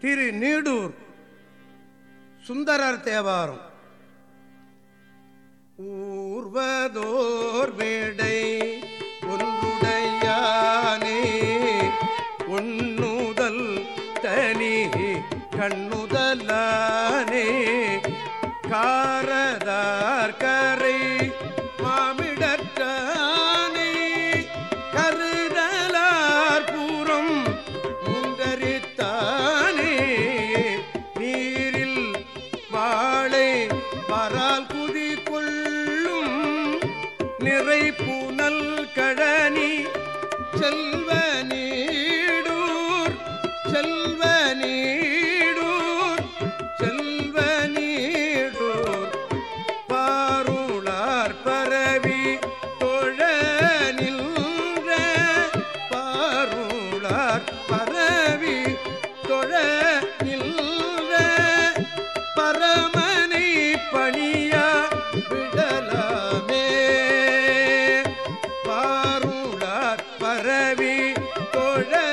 திரு நீடூர் சுந்தரர் தேவாரம். ஊர்வதோர் வேடை ஒன்றுடையானே உண்ணுதல் தனி கண்ணுதலானே காரதார் கரை நிறை புனல் கழனி செல்வ நீடூர் செல்வ நீடூர் செல்வ நீடூர். பாருளார் பரவி தொழ நின்ற பாருளார் பரவி தொழ நின்ற Lord.